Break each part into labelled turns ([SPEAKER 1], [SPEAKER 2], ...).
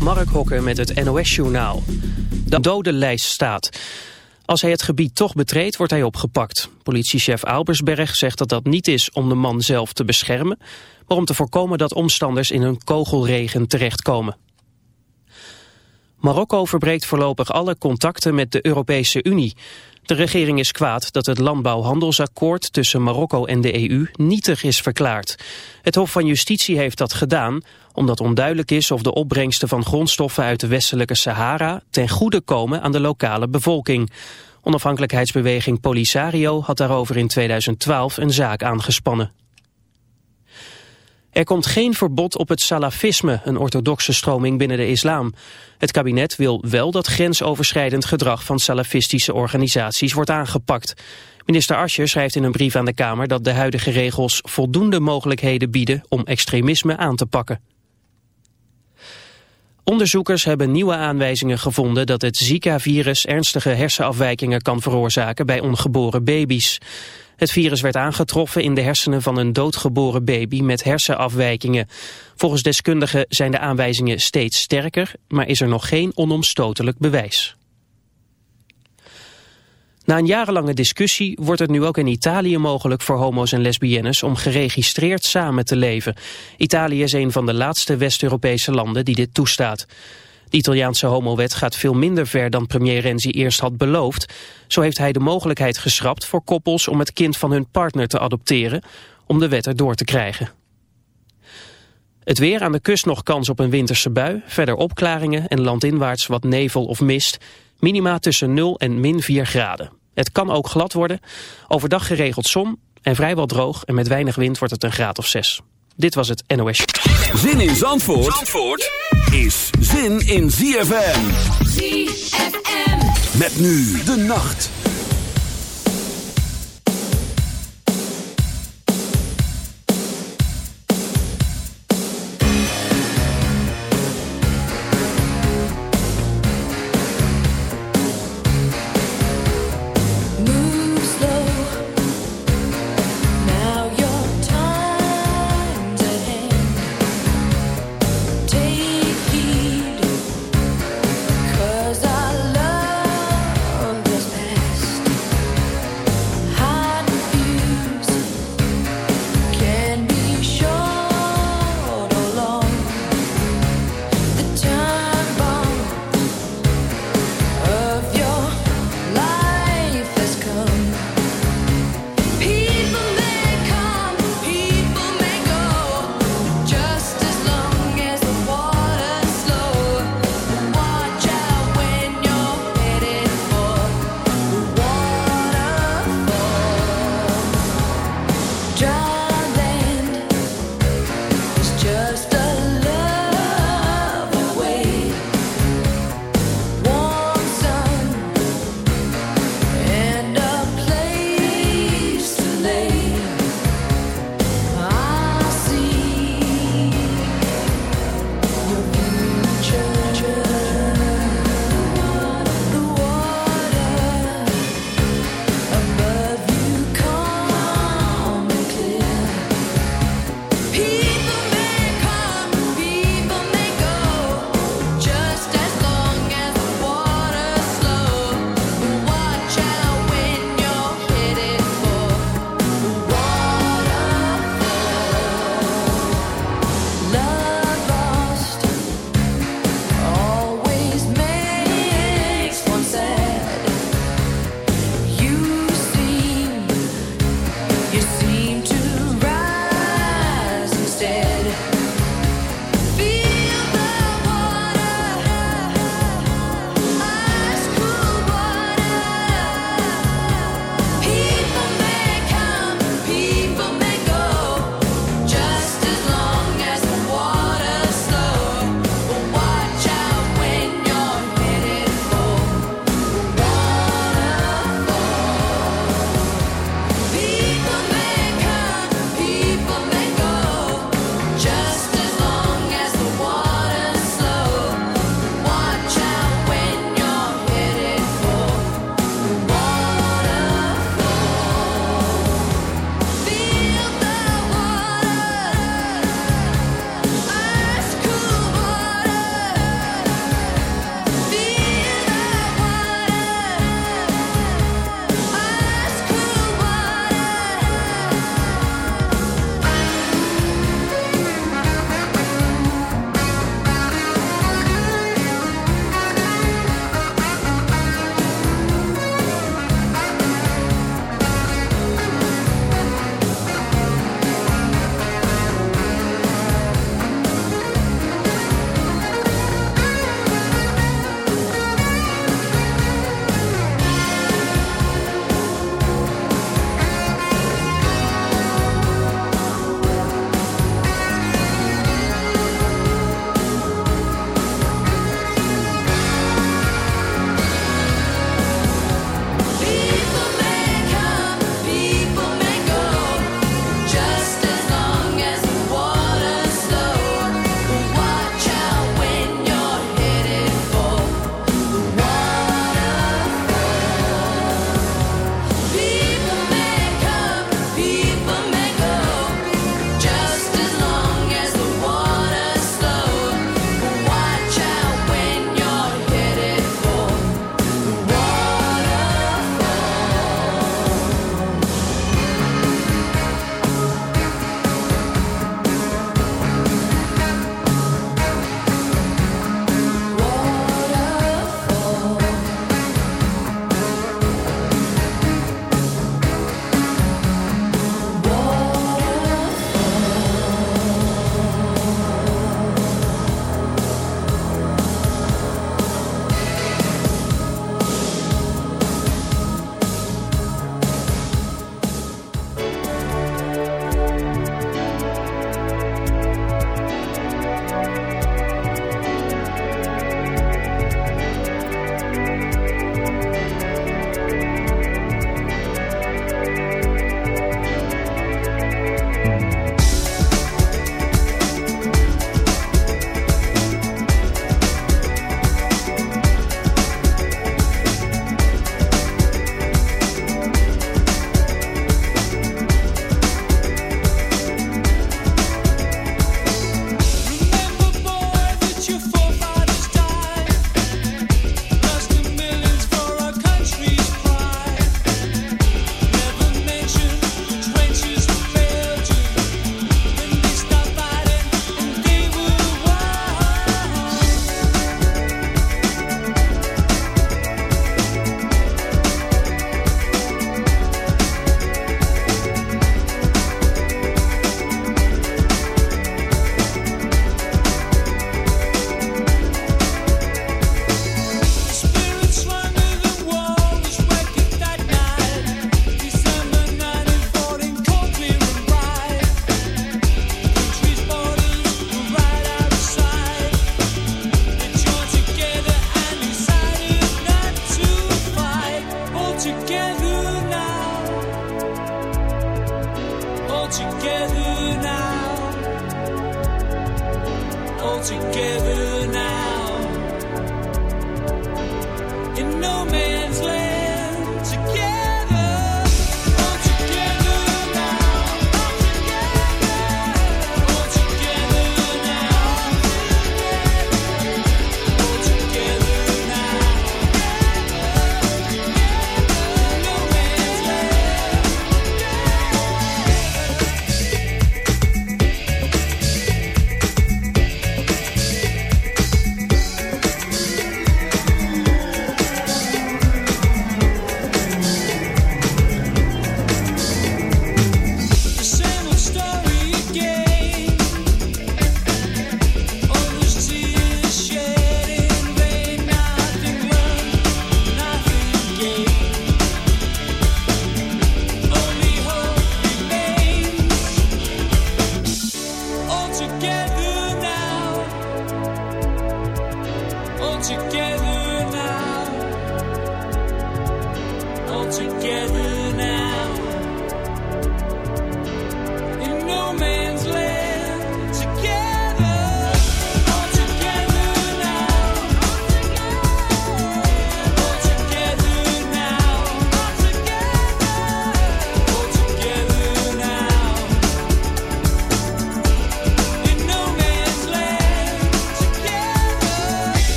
[SPEAKER 1] Mark Hokker met het NOS-journaal. De dodenlijst staat. Als hij het gebied toch betreedt, wordt hij opgepakt. Politiechef Albersberg zegt dat dat niet is om de man zelf te beschermen... maar om te voorkomen dat omstanders in een kogelregen terechtkomen. Marokko verbreekt voorlopig alle contacten met de Europese Unie. De regering is kwaad dat het landbouwhandelsakkoord tussen Marokko en de EU nietig is verklaard. Het Hof van Justitie heeft dat gedaan omdat onduidelijk is of de opbrengsten van grondstoffen uit de westelijke Sahara ten goede komen aan de lokale bevolking. Onafhankelijkheidsbeweging Polisario had daarover in 2012 een zaak aangespannen. Er komt geen verbod op het salafisme, een orthodoxe stroming binnen de islam. Het kabinet wil wel dat grensoverschrijdend gedrag van salafistische organisaties wordt aangepakt. Minister Ascher schrijft in een brief aan de Kamer dat de huidige regels voldoende mogelijkheden bieden om extremisme aan te pakken. Onderzoekers hebben nieuwe aanwijzingen gevonden dat het Zika-virus ernstige hersenafwijkingen kan veroorzaken bij ongeboren baby's. Het virus werd aangetroffen in de hersenen van een doodgeboren baby met hersenafwijkingen. Volgens deskundigen zijn de aanwijzingen steeds sterker, maar is er nog geen onomstotelijk bewijs. Na een jarenlange discussie wordt het nu ook in Italië mogelijk voor homo's en lesbiennes om geregistreerd samen te leven. Italië is een van de laatste West-Europese landen die dit toestaat. De Italiaanse homowet gaat veel minder ver dan premier Renzi eerst had beloofd. Zo heeft hij de mogelijkheid geschrapt voor koppels om het kind van hun partner te adopteren, om de wet erdoor te krijgen. Het weer aan de kust nog kans op een winterse bui, verder opklaringen en landinwaarts wat nevel of mist. Minima tussen 0 en min 4 graden. Het kan ook glad worden. Overdag geregeld zon en vrijwel droog en met weinig wind wordt het een graad of 6. Dit was het NOS.
[SPEAKER 2] Zin in Zandvoort, Zandvoort is zin in ZFM.
[SPEAKER 3] ZFM.
[SPEAKER 2] Met nu de nacht.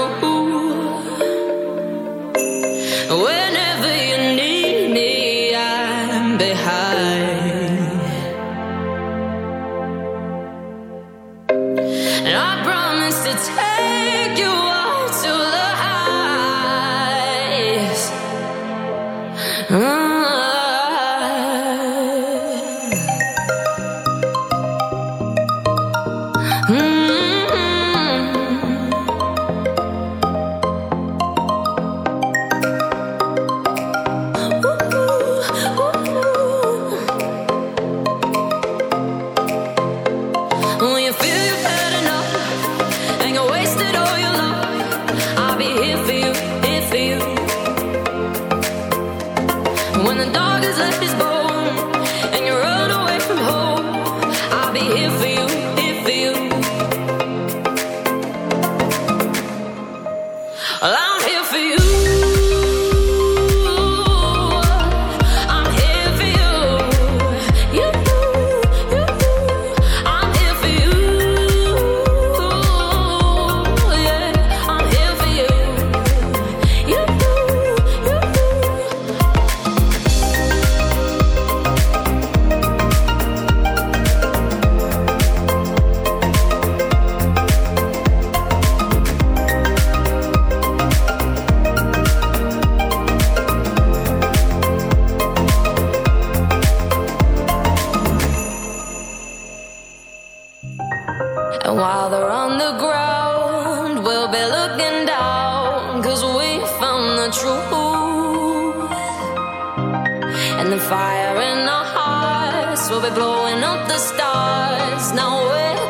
[SPEAKER 3] Coming will be blowing up the stars. Now we're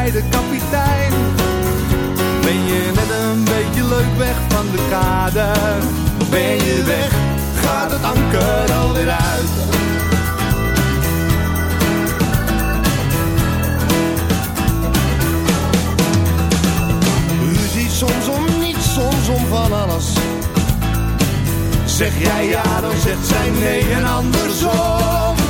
[SPEAKER 4] Beide kapitein. Ben je net een beetje leuk weg van de kade? Ben je weg, gaat het anker alweer uit. Ruzie soms om niets, soms om van alles. Zeg jij ja, dan zegt zij nee en andersom.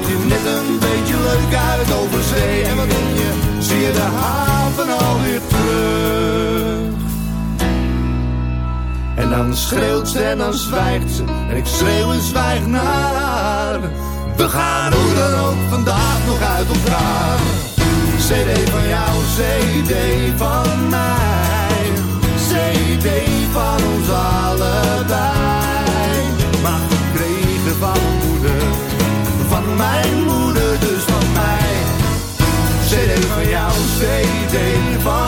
[SPEAKER 4] Kijk er net een beetje leuk uit over zee. En wat doe je, zie je de haven alweer terug. En dan schreeuwt ze en dan zwijgt ze. En ik schreeuw en zwijg naar. We gaan hoe dan ook vandaag nog uit op elkaar. CD van jou, CD van mij. CD van ons allebei. Maar gekregen van mijn moeder, dus van mij. CD van jou, CD van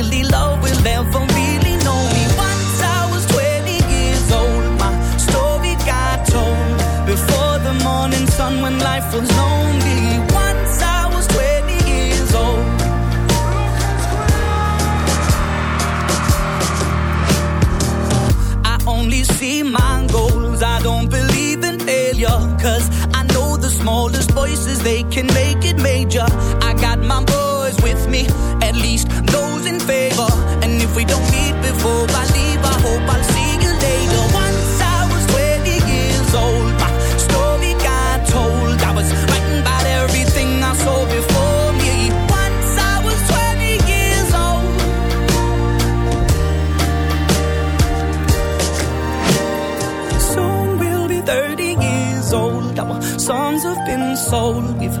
[SPEAKER 3] can make it major. I got my boys with me, at least those in favor. And if we don't meet before I leave, I hope I'll see you later. Once I was 20 years old, my story got told. I was writing about everything I saw before me. Once I was 20 years old. Soon we'll be 30 years old. Our songs have been sold. We've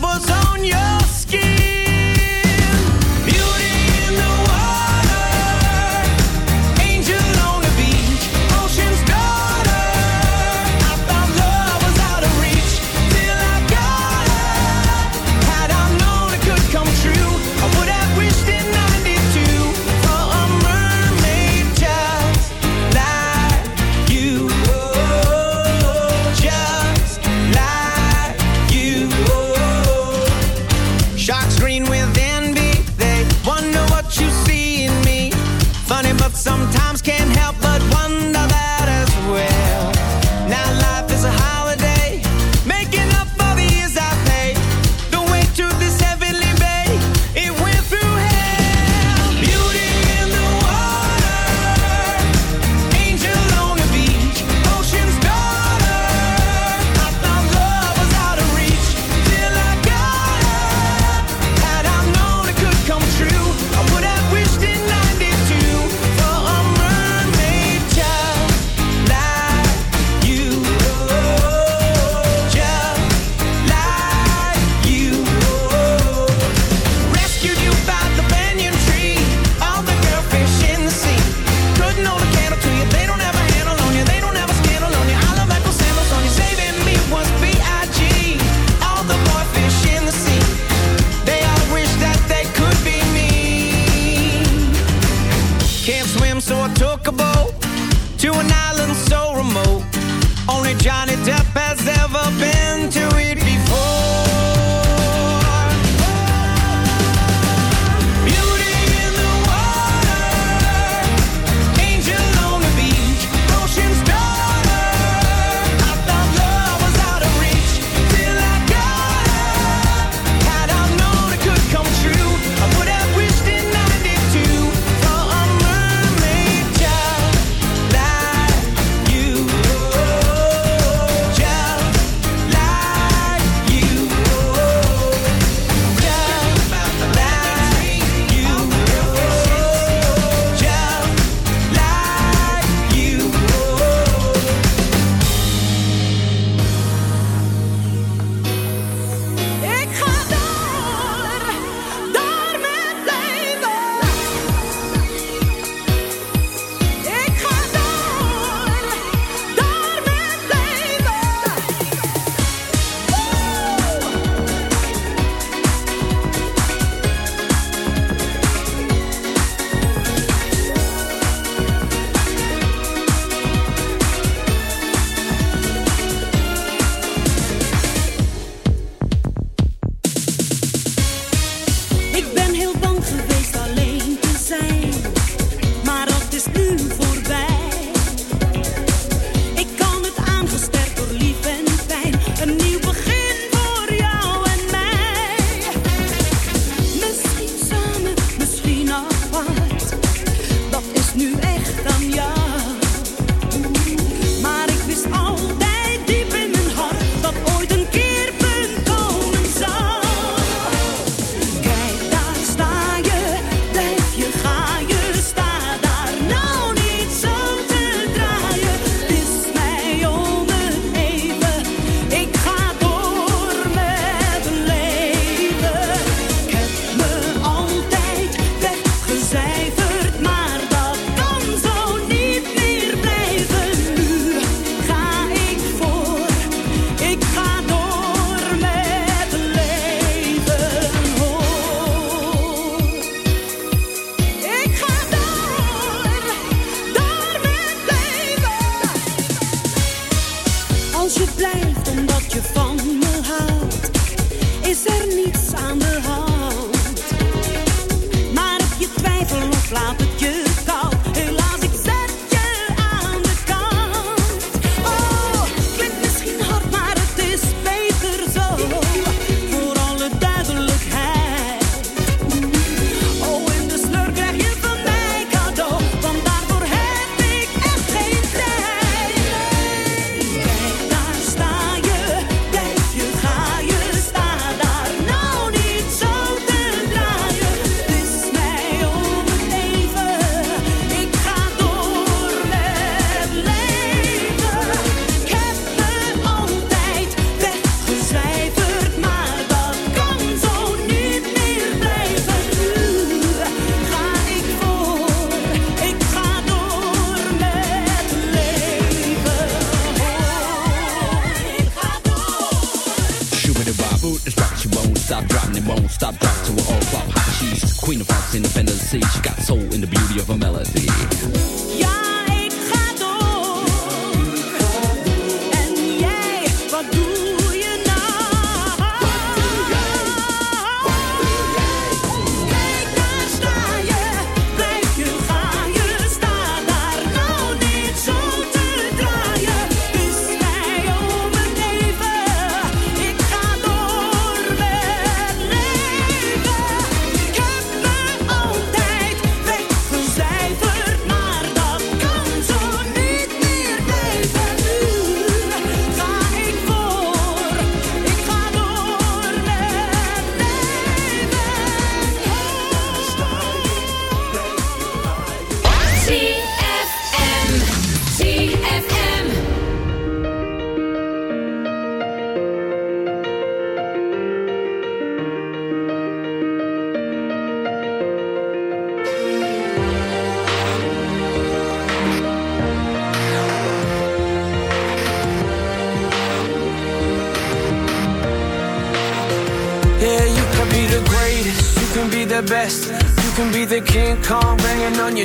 [SPEAKER 5] was on your
[SPEAKER 6] side.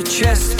[SPEAKER 6] your chest.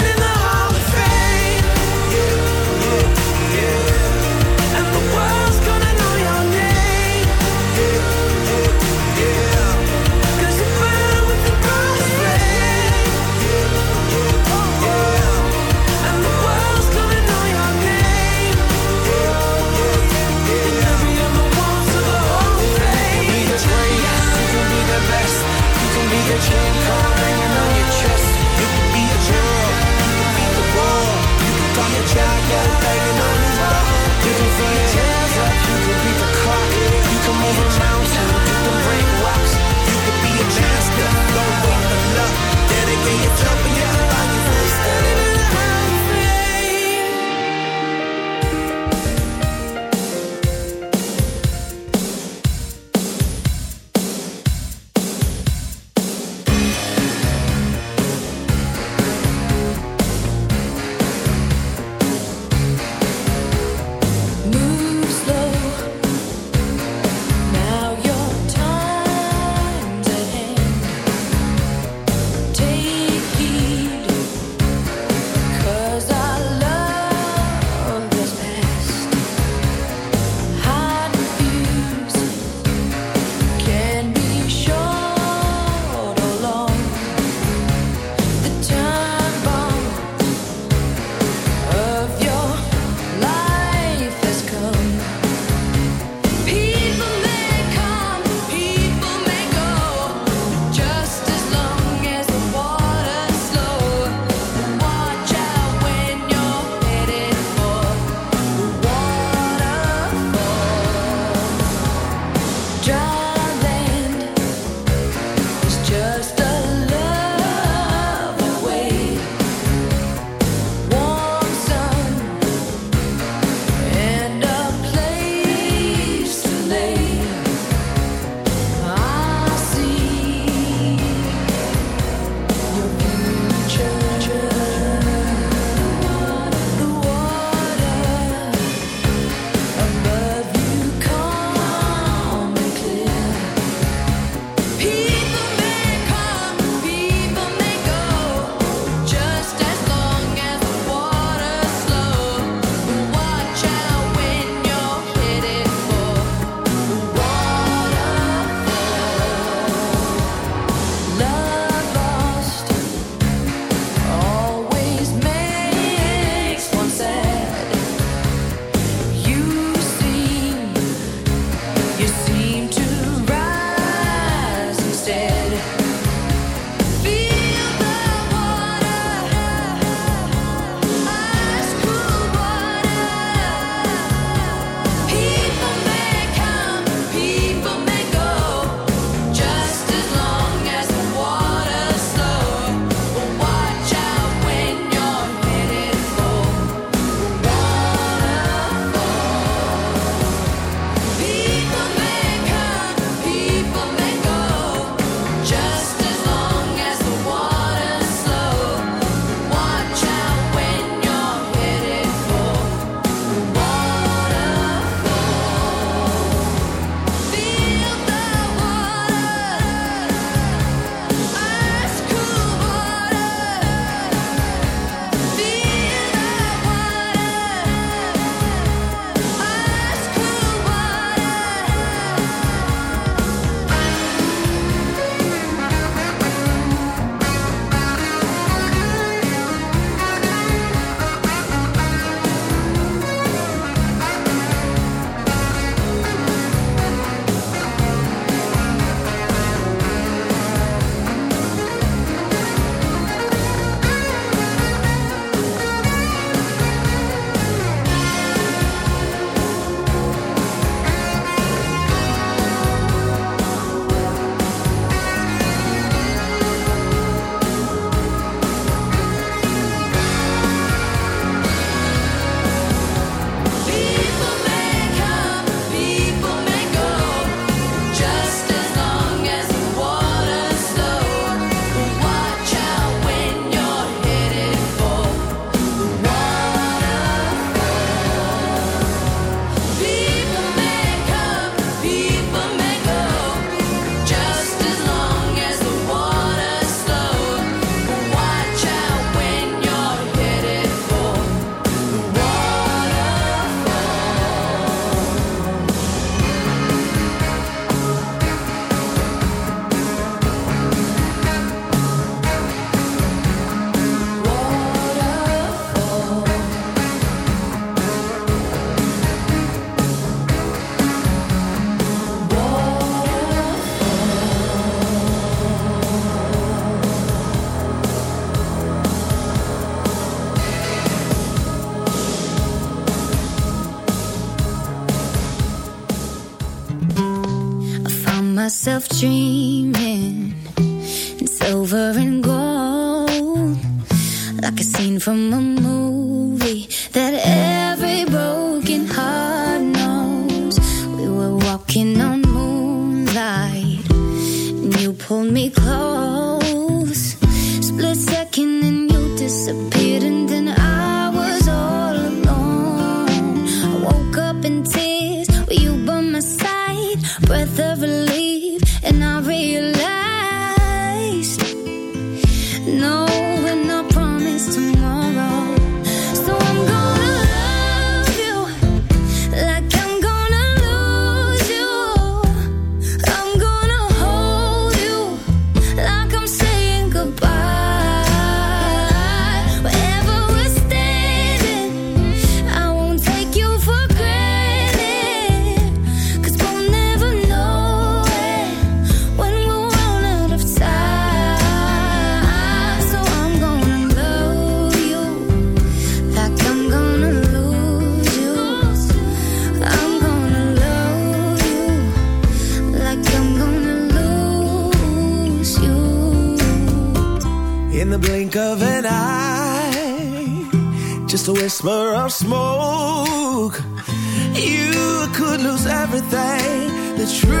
[SPEAKER 6] The
[SPEAKER 2] truth